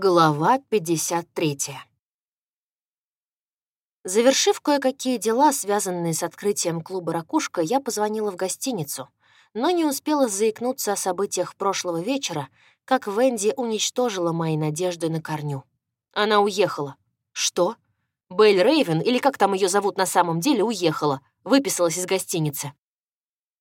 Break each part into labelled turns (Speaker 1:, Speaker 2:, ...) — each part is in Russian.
Speaker 1: Глава 53. Завершив кое-какие дела, связанные с открытием клуба «Ракушка», я позвонила в гостиницу, но не успела заикнуться о событиях прошлого вечера, как Венди уничтожила мои надежды на корню. Она уехала. Что? Белль Рейвен, или как там ее зовут на самом деле, уехала, выписалась из гостиницы.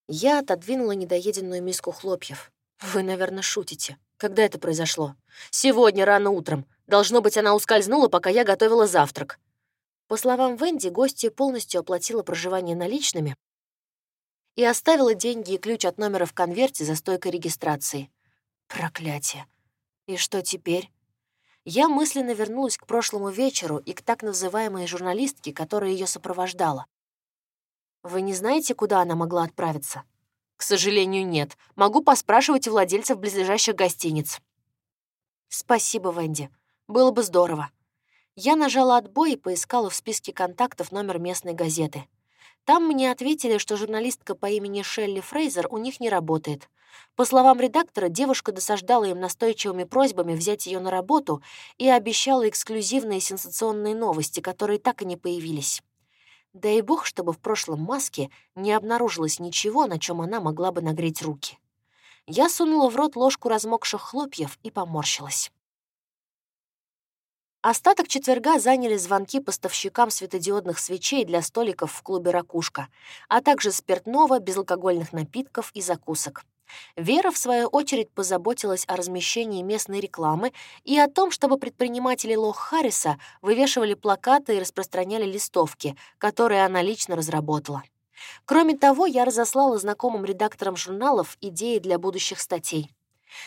Speaker 1: Я отодвинула недоеденную миску хлопьев. Вы, наверное, шутите. Когда это произошло? Сегодня, рано утром. Должно быть, она ускользнула, пока я готовила завтрак. По словам Венди, гостья полностью оплатила проживание наличными и оставила деньги и ключ от номера в конверте за стойкой регистрации. Проклятие. И что теперь? Я мысленно вернулась к прошлому вечеру и к так называемой журналистке, которая ее сопровождала. Вы не знаете, куда она могла отправиться? К сожалению, нет. Могу поспрашивать у владельцев близлежащих гостиниц. Спасибо, Венди. Было бы здорово. Я нажала отбой и поискала в списке контактов номер местной газеты. Там мне ответили, что журналистка по имени Шелли Фрейзер у них не работает. По словам редактора, девушка досаждала им настойчивыми просьбами взять ее на работу и обещала эксклюзивные сенсационные новости, которые так и не появились. Дай бог, чтобы в прошлом маске не обнаружилось ничего, на чем она могла бы нагреть руки. Я сунула в рот ложку размокших хлопьев и поморщилась. Остаток четверга заняли звонки поставщикам светодиодных свечей для столиков в клубе «Ракушка», а также спиртного, безалкогольных напитков и закусок. Вера, в свою очередь, позаботилась о размещении местной рекламы и о том, чтобы предприниматели Лох Харриса вывешивали плакаты и распространяли листовки, которые она лично разработала. Кроме того, я разослала знакомым редакторам журналов идеи для будущих статей.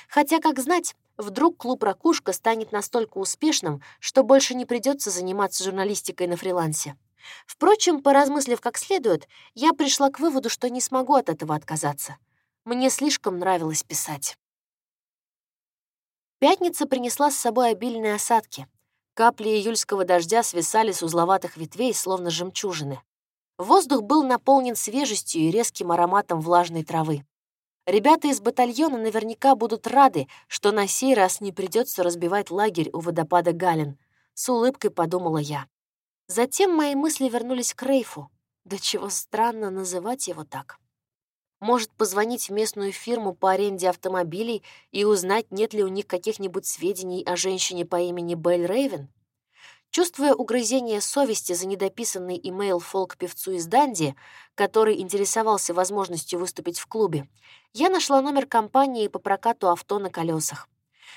Speaker 1: Хотя, как знать, вдруг клуб «Ракушка» станет настолько успешным, что больше не придется заниматься журналистикой на фрилансе. Впрочем, поразмыслив как следует, я пришла к выводу, что не смогу от этого отказаться. Мне слишком нравилось писать. Пятница принесла с собой обильные осадки. Капли июльского дождя свисали с узловатых ветвей, словно жемчужины. Воздух был наполнен свежестью и резким ароматом влажной травы. Ребята из батальона наверняка будут рады, что на сей раз не придется разбивать лагерь у водопада Галин. С улыбкой подумала я. Затем мои мысли вернулись к Рейфу. Да чего странно называть его так. Может позвонить в местную фирму по аренде автомобилей и узнать, нет ли у них каких-нибудь сведений о женщине по имени Белль Рейвен? Чувствуя угрызение совести за недописанный имейл фолк-певцу из Данди, который интересовался возможностью выступить в клубе, я нашла номер компании по прокату авто на колесах.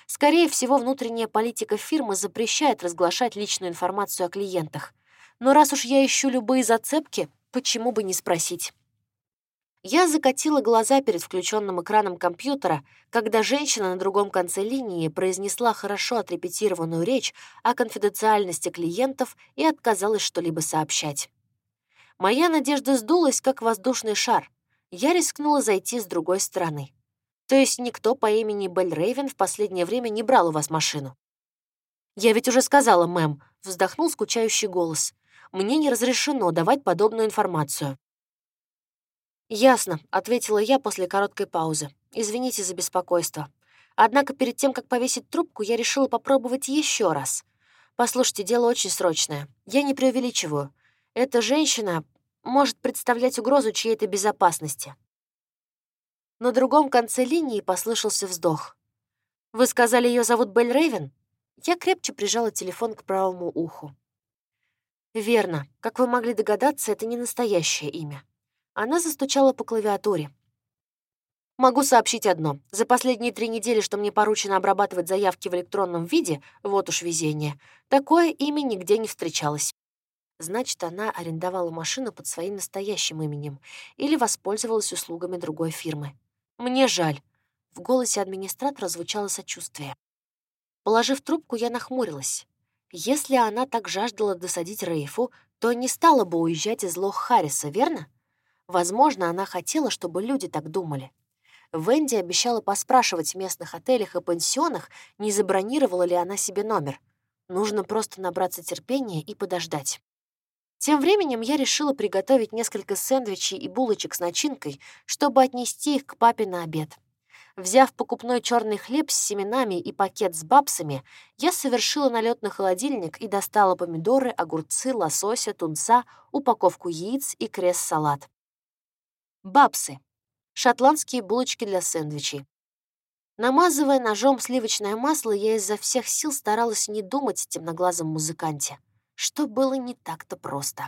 Speaker 1: Скорее всего, внутренняя политика фирмы запрещает разглашать личную информацию о клиентах. Но раз уж я ищу любые зацепки, почему бы не спросить? Я закатила глаза перед включенным экраном компьютера, когда женщина на другом конце линии произнесла хорошо отрепетированную речь о конфиденциальности клиентов и отказалась что-либо сообщать. Моя надежда сдулась, как воздушный шар. Я рискнула зайти с другой стороны. То есть никто по имени Белль Рейвен в последнее время не брал у вас машину? «Я ведь уже сказала, мэм», — вздохнул скучающий голос. «Мне не разрешено давать подобную информацию». «Ясно», — ответила я после короткой паузы. «Извините за беспокойство. Однако перед тем, как повесить трубку, я решила попробовать еще раз. Послушайте, дело очень срочное. Я не преувеличиваю. Эта женщина может представлять угрозу чьей-то безопасности». На другом конце линии послышался вздох. «Вы сказали, ее зовут Белль Рейвен?» Я крепче прижала телефон к правому уху. «Верно. Как вы могли догадаться, это не настоящее имя. Она застучала по клавиатуре. Могу сообщить одно. За последние три недели, что мне поручено обрабатывать заявки в электронном виде, вот уж везение, такое имя нигде не встречалось. Значит, она арендовала машину под своим настоящим именем или воспользовалась услугами другой фирмы. Мне жаль. В голосе администратора звучало сочувствие. Положив трубку, я нахмурилась. Если она так жаждала досадить Рейфу, то не стала бы уезжать из Лох Харриса, верно? Возможно, она хотела, чтобы люди так думали. Венди обещала поспрашивать в местных отелях и пансионах, не забронировала ли она себе номер. Нужно просто набраться терпения и подождать. Тем временем я решила приготовить несколько сэндвичей и булочек с начинкой, чтобы отнести их к папе на обед. Взяв покупной черный хлеб с семенами и пакет с бабсами, я совершила налет на холодильник и достала помидоры, огурцы, лосося, тунца, упаковку яиц и крест-салат. Бабсы. Шотландские булочки для сэндвичей. Намазывая ножом сливочное масло, я изо всех сил старалась не думать о темноглазом музыканте, что было не так-то просто.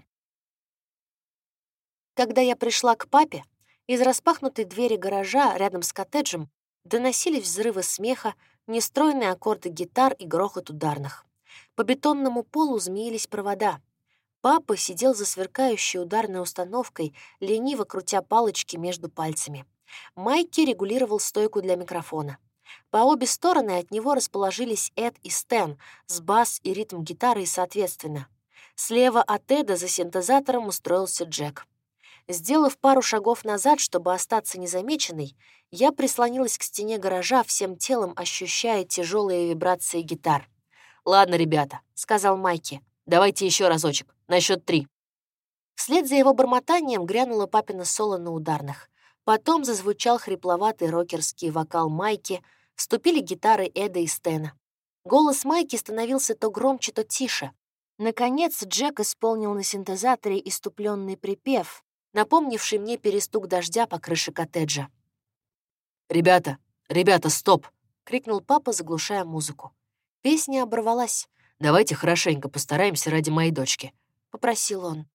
Speaker 1: Когда я пришла к папе, из распахнутой двери гаража рядом с коттеджем доносились взрывы смеха, нестройные аккорды гитар и грохот ударных. По бетонному полу змеились провода. Папа сидел за сверкающей ударной установкой, лениво крутя палочки между пальцами. Майки регулировал стойку для микрофона. По обе стороны от него расположились Эд и Стэн с бас и ритм гитары соответственно. Слева от Эда за синтезатором устроился Джек. Сделав пару шагов назад, чтобы остаться незамеченной, я прислонилась к стене гаража, всем телом ощущая тяжелые вибрации гитар. «Ладно, ребята», — сказал Майки, — «давайте еще разочек, на счет три». Вслед за его бормотанием грянула папина соло на ударных. Потом зазвучал хрипловатый рокерский вокал Майки, вступили гитары Эда и Стена. Голос Майки становился то громче, то тише. Наконец Джек исполнил на синтезаторе иступленный припев, напомнивший мне перестук дождя по крыше коттеджа. «Ребята, ребята, стоп!» — крикнул папа, заглушая музыку. Песня оборвалась. «Давайте хорошенько постараемся ради моей дочки», — попросил он.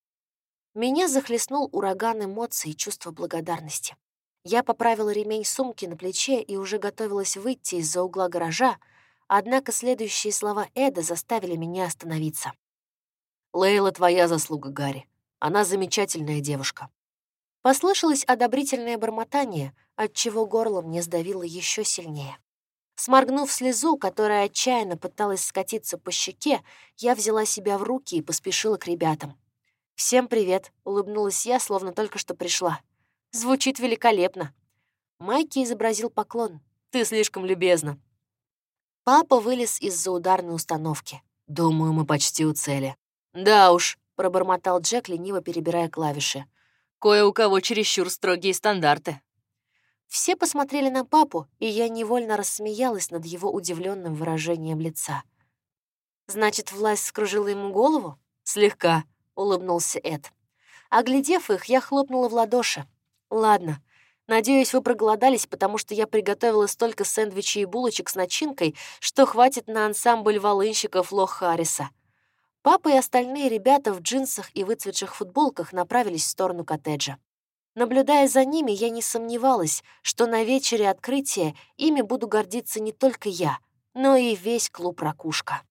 Speaker 1: Меня захлестнул ураган эмоций и чувства благодарности. Я поправила ремень сумки на плече и уже готовилась выйти из-за угла гаража, однако следующие слова Эда заставили меня остановиться. «Лейла, твоя заслуга, Гарри. Она замечательная девушка. Послышалось одобрительное бормотание, отчего горло мне сдавило еще сильнее. Сморгнув слезу, которая отчаянно пыталась скатиться по щеке, я взяла себя в руки и поспешила к ребятам. «Всем привет», — улыбнулась я, словно только что пришла. «Звучит великолепно». Майки изобразил поклон. «Ты слишком любезна». Папа вылез из-за ударной установки. «Думаю, мы почти у цели». «Да уж», пробормотал Джек, лениво перебирая клавиши. «Кое у кого чересчур строгие стандарты». Все посмотрели на папу, и я невольно рассмеялась над его удивленным выражением лица. «Значит, власть скружила ему голову?» «Слегка», — улыбнулся Эд. Оглядев их, я хлопнула в ладоши. «Ладно, надеюсь, вы проголодались, потому что я приготовила столько сэндвичей и булочек с начинкой, что хватит на ансамбль волынщиков Лох Харриса». Папа и остальные ребята в джинсах и выцветших футболках направились в сторону коттеджа. Наблюдая за ними, я не сомневалась, что на вечере открытия ими буду гордиться не только я, но и весь клуб «Ракушка».